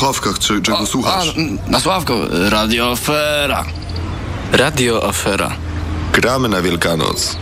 słuchawkach cze, czego A, słuchasz? na Sławko, Radio Afera. Radio Afera. Gramy na Wielkanoc.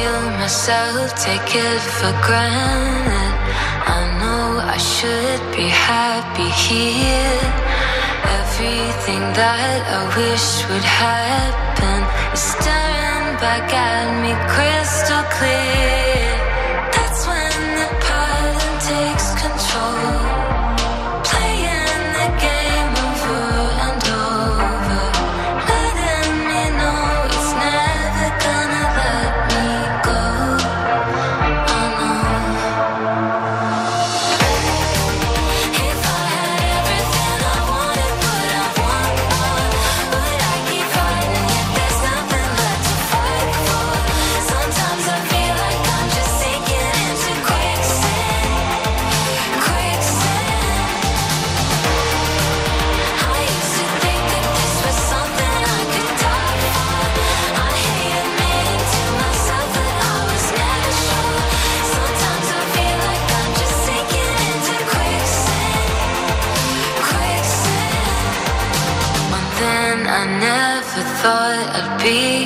feel myself take it for granted. I know I should be happy here. Everything that I wish would happen is staring back at me crystal clear. be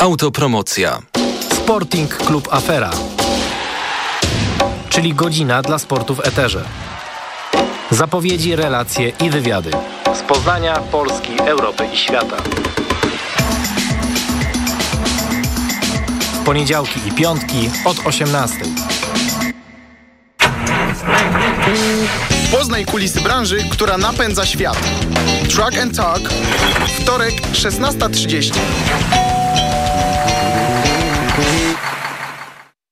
Autopromocja. Sporting Club Afera. Czyli godzina dla sportu w eterze. Zapowiedzi, relacje i wywiady. Z Poznania, Polski, Europy i świata. Poniedziałki i piątki od 18. Poznaj kulisy branży, która napędza świat. Truck and Talk, wtorek 16.30.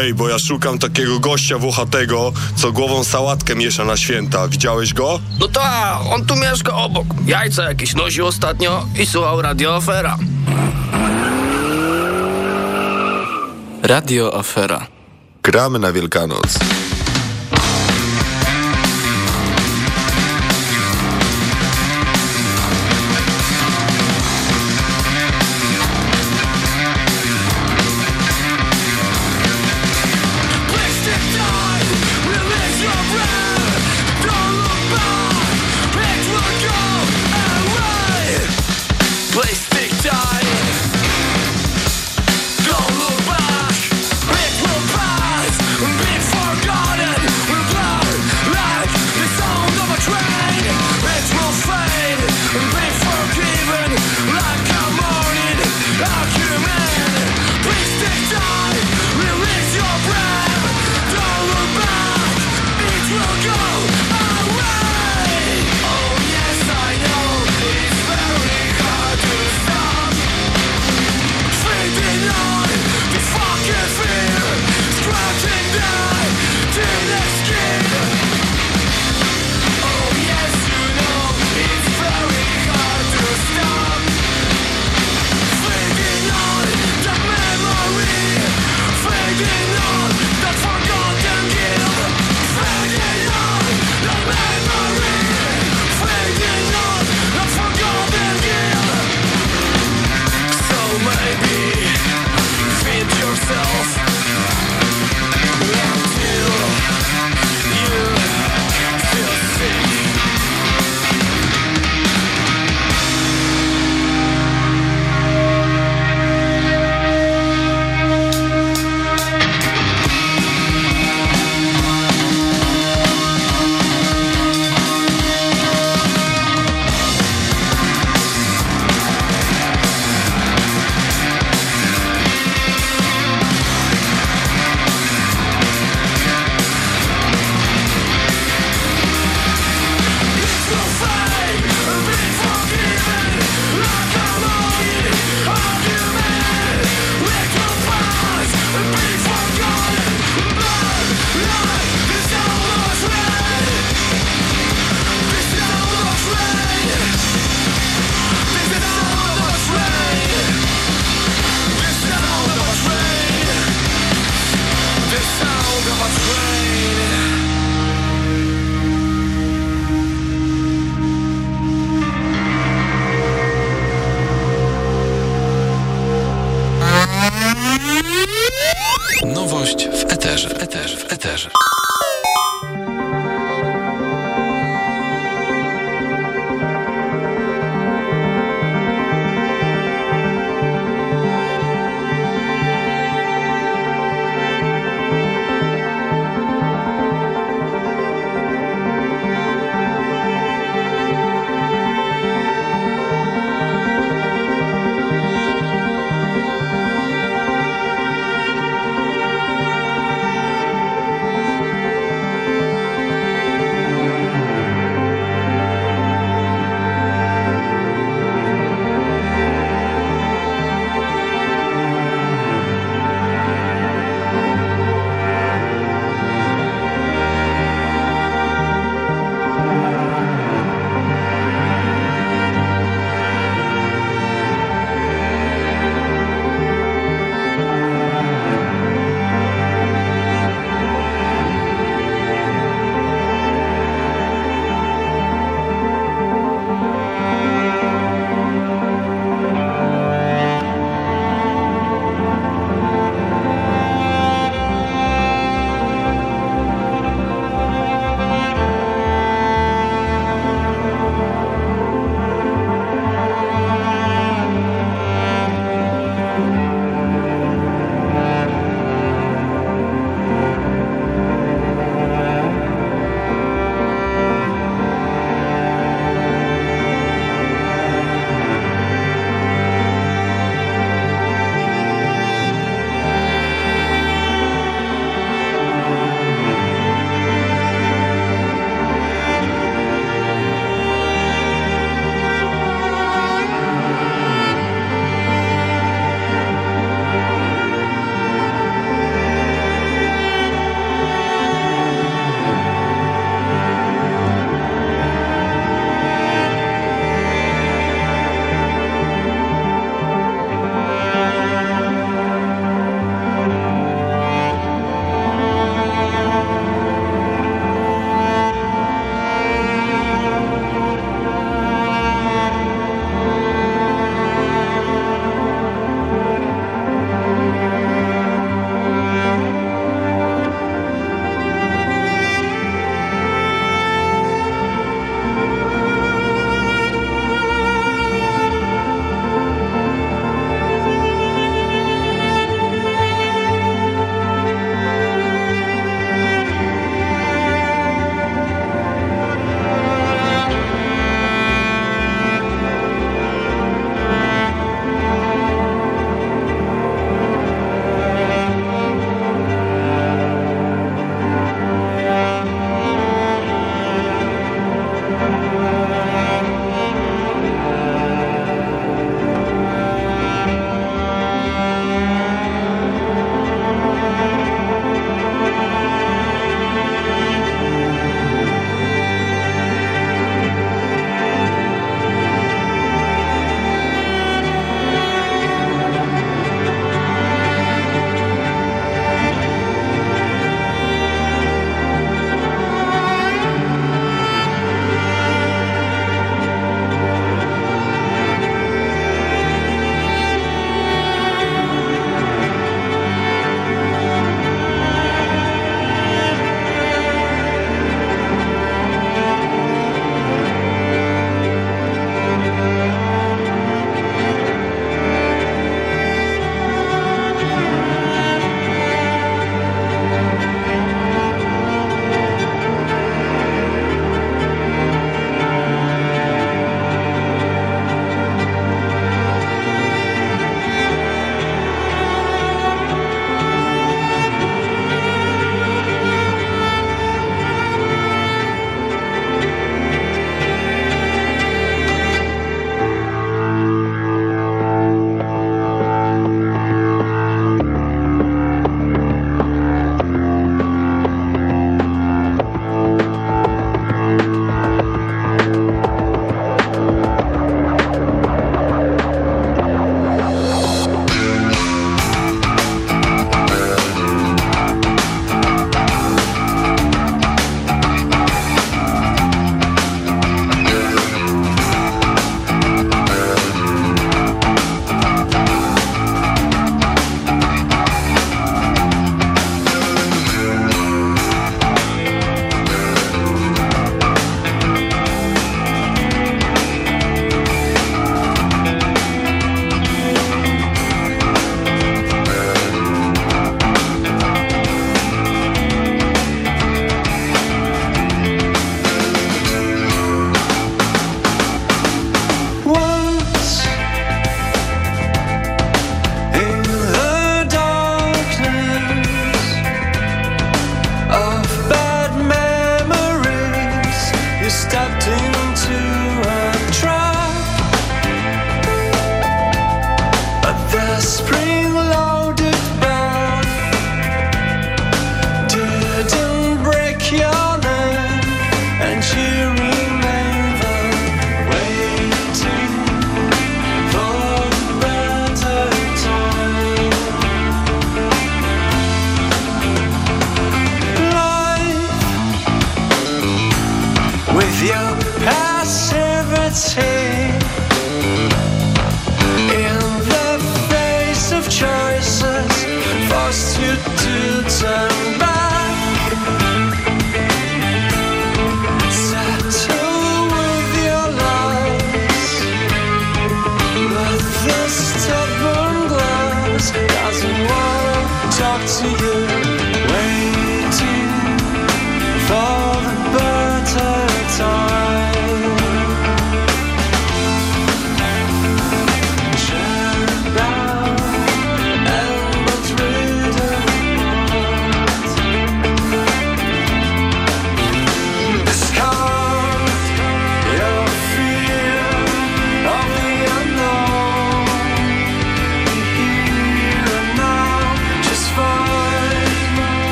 Ej, bo ja szukam takiego gościa włochatego, co głową sałatkę miesza na święta. Widziałeś go? No ta, on tu mieszka obok. Jajca jakieś nosił ostatnio i słuchał radioafera. Radio Afera. Gramy na Wielkanoc. place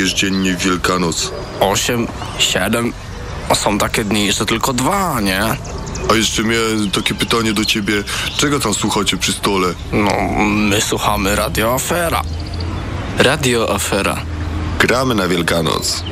jesz dziennie w Wielkanoc? Osiem, siedem. A są takie dni, że tylko dwa, nie? A jeszcze miałem takie pytanie do ciebie. Czego tam słuchacie przy stole? No, my słuchamy Radio Afera. Radio Afera. Gramy na Wielkanoc.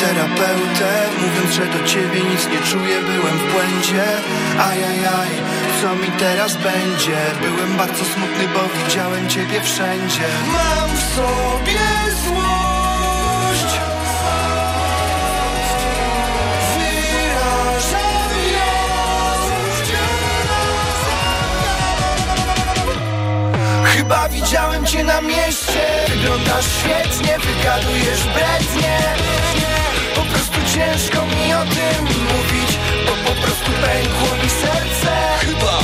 Terapeutę Mówiąc, że do ciebie nic nie czuję, byłem w błędzie. Ajajaj, co mi teraz będzie? Byłem bardzo smutny, bo widziałem ciebie wszędzie. Mam w sobie złość Chyba widziałem cię na mieście. Wyglądasz świetnie, wygadujesz brednie. Po prostu ciężko mi o tym mówić Bo po prostu pękło mi serce. Chyba,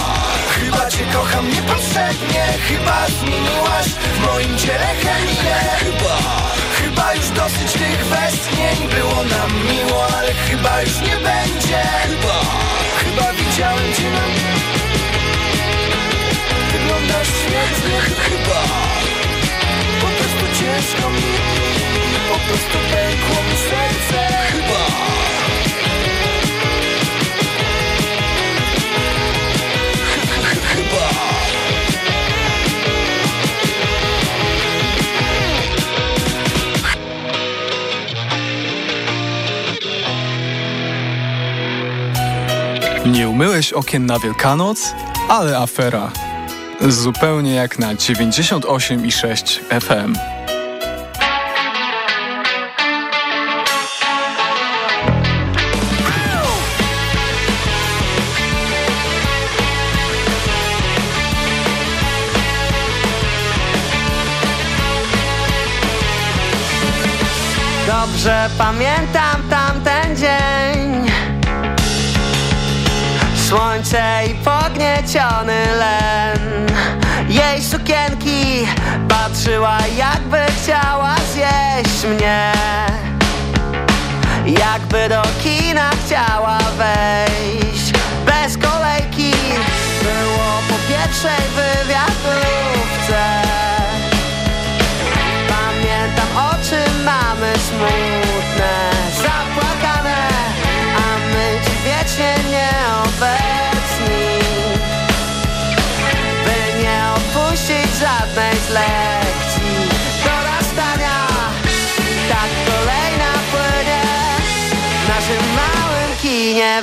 chyba cię kocham niepotrzebnie. Chyba zmieniłaś w moim ciele chemię Chyba, chyba już dosyć tych westchnień. Było nam miło, ale chyba już nie będzie. Chyba, chyba widziałem cię na Wyglądasz świetnie chyba Po prostu ciężko mi Po prostu pękło mi serce Chyba Nie umyłeś okien na Wielkanoc? Ale afera. Zupełnie jak na 98,6 FM. Dobrze pamiętam tamten dzień Słońce i pognieciony len Jej sukienki patrzyła jakby chciała zjeść mnie. Jakby do kina chciała wejść. Bez kolejki było po pierwszej wywiadówce małym kinie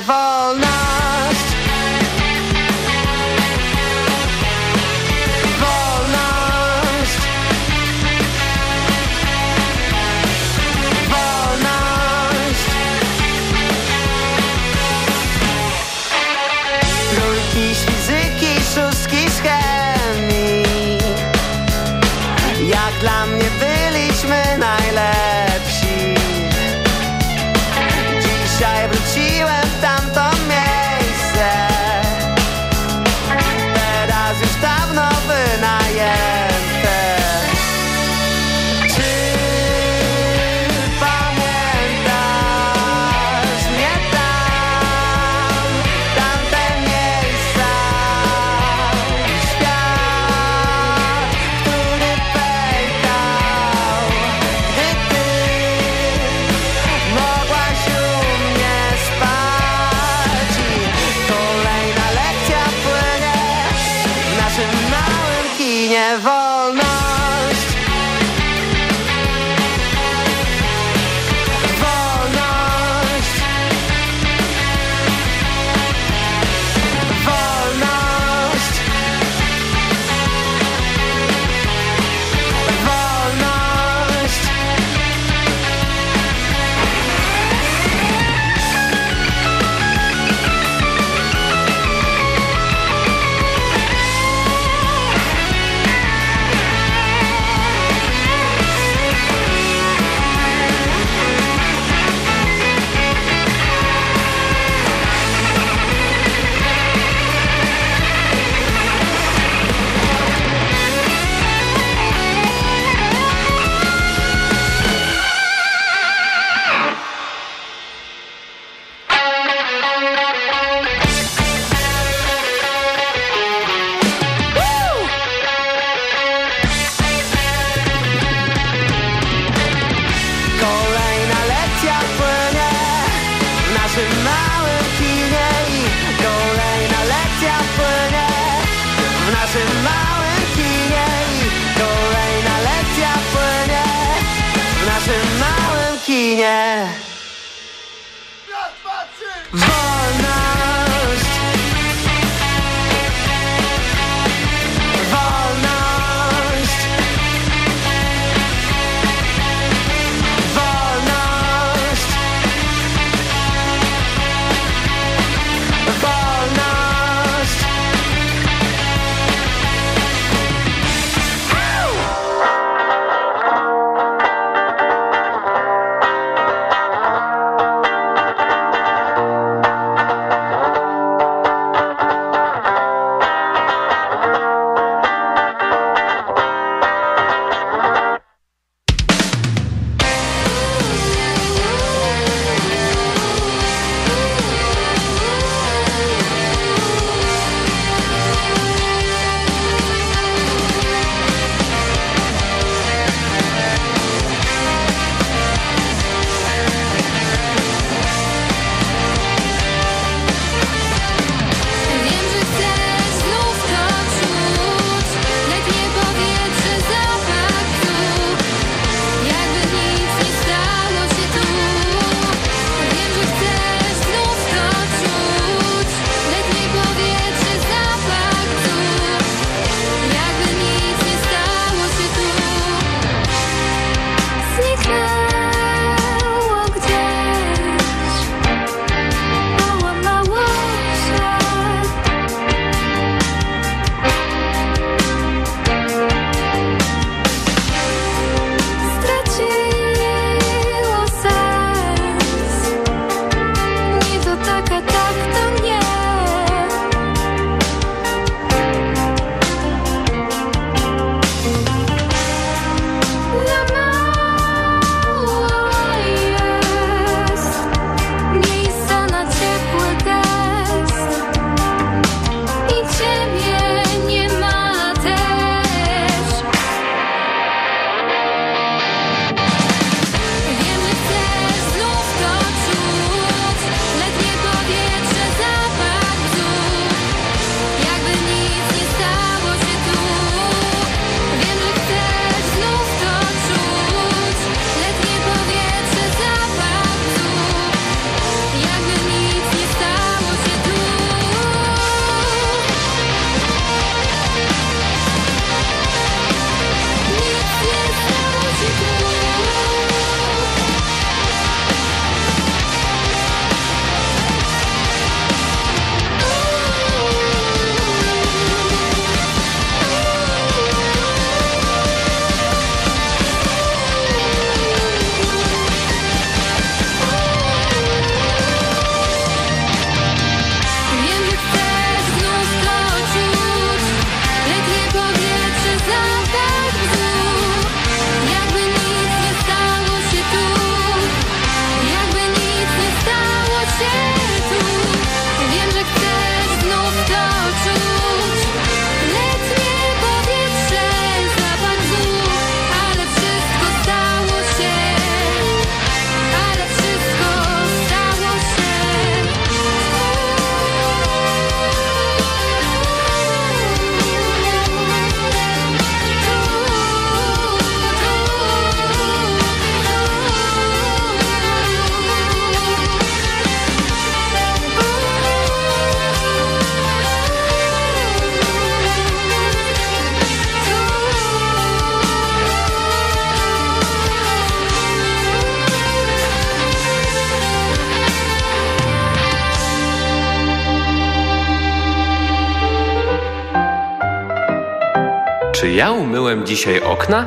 ja umyłem dzisiaj okna?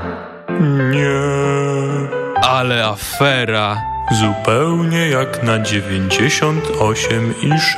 Nie. Ale afera. Zupełnie jak na 98 i 6.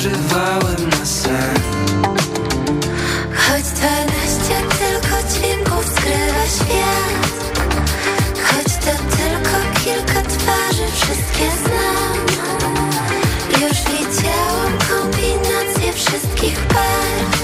przeżywałem na sen. Choć dwanaście tylko dźwięków skrywa świat Choć to tylko kilka twarzy, wszystkie znam. Już widziałam kombinację wszystkich par.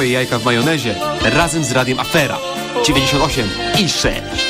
Swoje jajka w majonezie razem z Radiem Afera 98 i 6.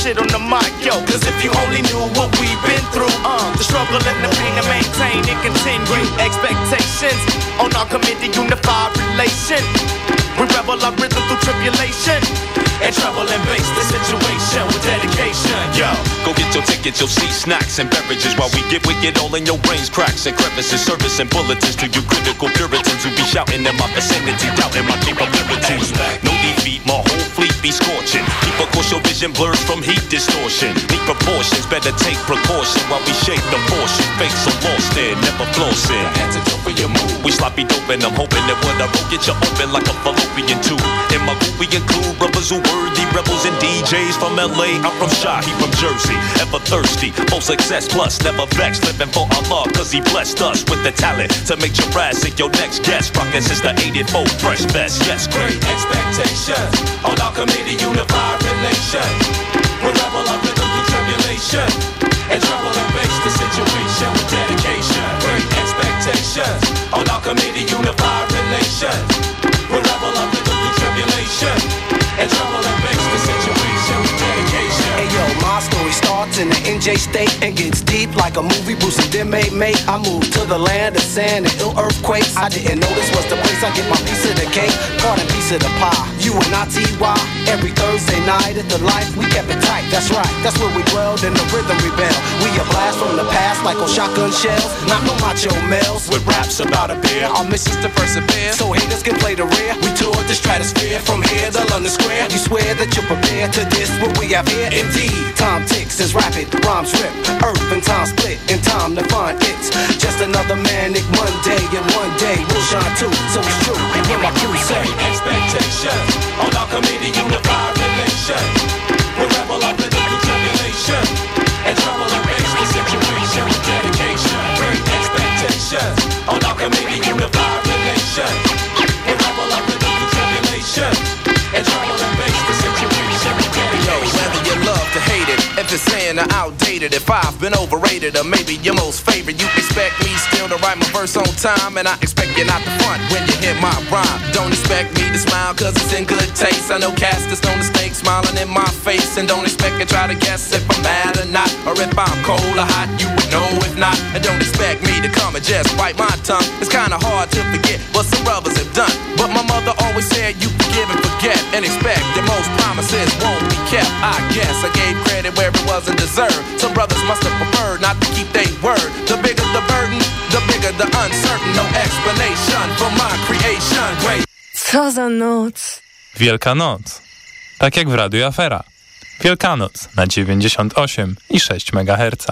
Shit on the mic, yo. Cause if you only knew what we've been through, uh, the struggle and the pain to maintain and continue. Expectations on our committee, unified relation. We rebel our rhythm through tribulation. And trouble and base the situation with dedication, yo. Go get your tickets, you'll see snacks and beverages while we get wicked all in your brains, cracks and crevices, service and bulletins to you critical puritans who be shouting in my vicinity, doubting my capabilities. No defeat, my whole be scorching. Keep a course, your vision blurs from heat distortion. Need proportions, better take precaution while we shape the portion. Fake so lost in, never flossing. For your move. We sloppy dope and I'm hoping that what I wrote get you open like a fallopian tube. In my group we include brothers who worthy rebels and DJs from LA. I'm from Shy, he from Jersey. Ever thirsty, full success plus never vexed. Living for Allah cause he blessed us with the talent to make Jurassic your next guest. Rockin' since the 84 fresh best. Yes, great expectations on our committee, unified relation. We rebel our rhythm through tribulation. And trouble and face the situation with dedication. Great expectations on our committee, unified relation. We rebel our rhythm through tribulation. And trouble and face the situation with dedication. Hey yo, my story starts in the NJ state and gets deep like a movie Bruce and them made mate. I moved to the land of sand and ill earthquakes. I didn't know this was the place I get my piece of the cake, part and piece of the pie. You and I TY every Thursday night at the life we kept it tight. That's right, that's where we dwelled in the rhythm rebel. We a blast from the past like on shotgun shells, not no macho males with raps about a beer. Our mission's to persevere, so haters can play the rear. We toured the stratosphere from here to London Square. You swear that you're prepared to this what we have here? Indeed, time ticks as rapid the rhymes rip. Earth and time split, in time to find it's just another manic Monday, and one day we'll shine too. So it's true, when my crew say expectations on our committee, unified relation. We rebel rhythm through tribulation. And trouble and face the situation with dedication. Great expectations on our committee, unified relation. We rebel rhythm through tribulation. And trouble and hate it, I'm outdated, if I've been overrated or maybe your most favorite, you expect me still to write my verse on time, and I expect you not to front when you hear my rhyme. Don't expect me to smile cause it's in good taste. I know cast is no mistake smiling in my face, and don't expect you try to guess if I'm mad or not, or if I'm cold or hot, you would know if not. And don't expect me to come and just bite my tongue. It's kinda hard to forget what some brothers have done, but my mother always said you forgive and forget and expect that most promises won't be kept. I guess I gave credit where it wasn't deserved. Some brothers must have preferred not to keep their word. The bigger the burden, the bigger the uncertain. No explanation for my creation. Co za noc. Wielkanoc. Tak jak w Radiu Afera. Wielkanoc na 98 i 6 MHz.